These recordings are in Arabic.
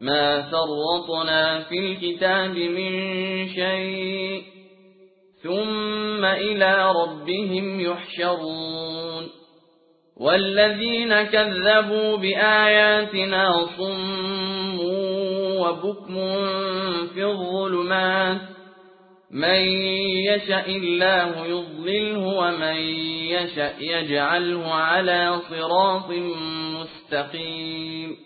ما فرطنا في الكتاب من شيء ثم إلى ربهم يحشرون والذين كذبوا بآياتنا صم وبكم في الظلمات من يشأ الله يضلله ومن يشأ يجعله على صراط مستقيم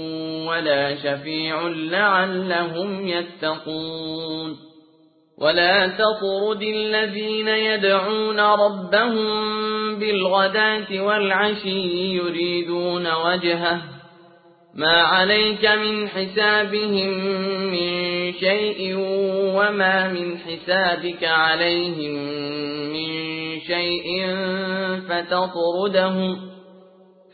ولا شفيع لعلهم يتقون. ولا تطرد الذين يدعون ربهم بالغداة والعشي يريدون وجهه. ما عليك من حسابهم من شيء وما من حسابك عليهم من شيء فتطردهم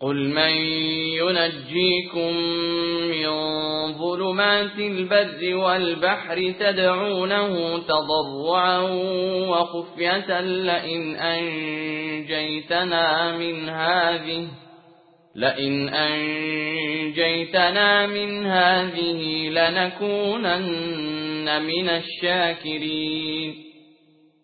قل من ينجيكم من ظلمات البر والبحر تدعونه تضرعا وخفية لئن أنجيتنا من هذه لئن أنجيتنا من هذه لنكونن من الشاكرين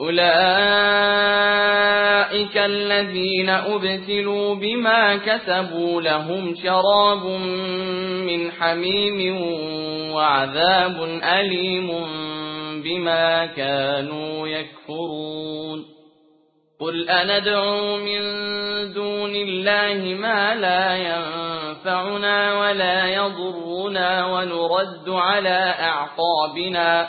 أولئك الذين أبتلوا بما كسبوا لهم شراب من حميم وعذاب أليم بما كانوا يكفرون قل أندعو من دون الله ما لا ينفعنا ولا يضرنا ونرد على أعقابنا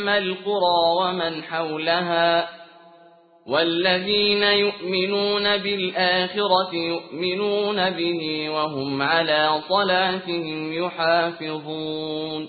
أم القرى ومن حولها والذين يؤمنون بالآخرة يؤمنون به وهم على صلاتهم يحافظون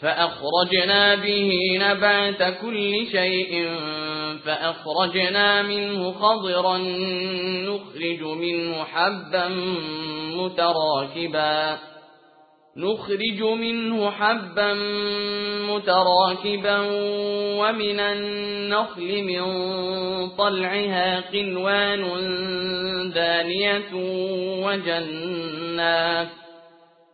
فأخرجنا به نبات كل شيء فأخرجنا منه خضرا نخرج منه حبا متراكبا نخرج منه حبا متراكبا ومن النخل من طلعها قنوان دانية وجنات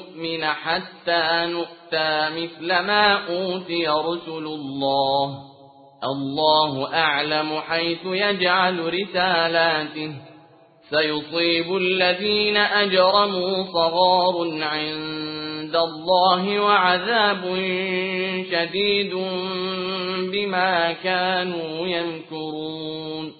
نؤمن حتى نؤتى مثل ما أوتي رسل الله الله أعلم حيث يجعل رسالاته سيصيب الذين أجرموا صغار عند الله وعذاب شديد بما كانوا يمكرون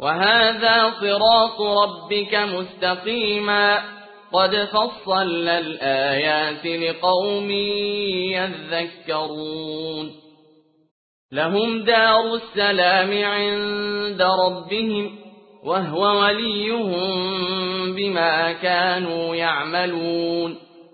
وهذا صراط ربك مستقيما. قد فصلنا الآيات لقوم يذكرون. لهم دار السلام عند ربهم وهو وليهم بما كانوا يعملون.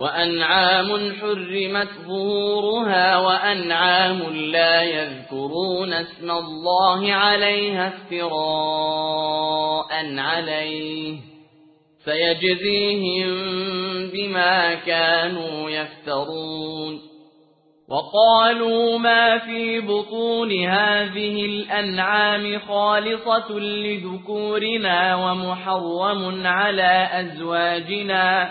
وأنعام حرمت ظهورها وأنعام لا يذكرون اسم الله عليها افتراء عليه فيجزيهم بما كانوا يفترون وقالوا ما في بطون هذه الأنعام خالصة لذكورنا ومحرم على أزواجنا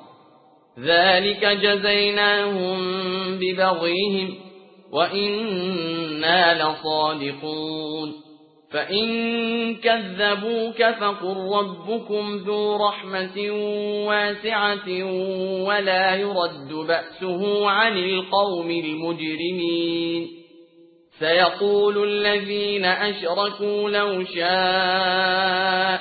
ذلك جزيناهم ببغيهم وإنا لصادقون فإن كذبوك فقل ربكم ذو رحمة واسعة ولا يرد بأسه عن القوم المجرمين سيقول الذين أشركوا لو شاء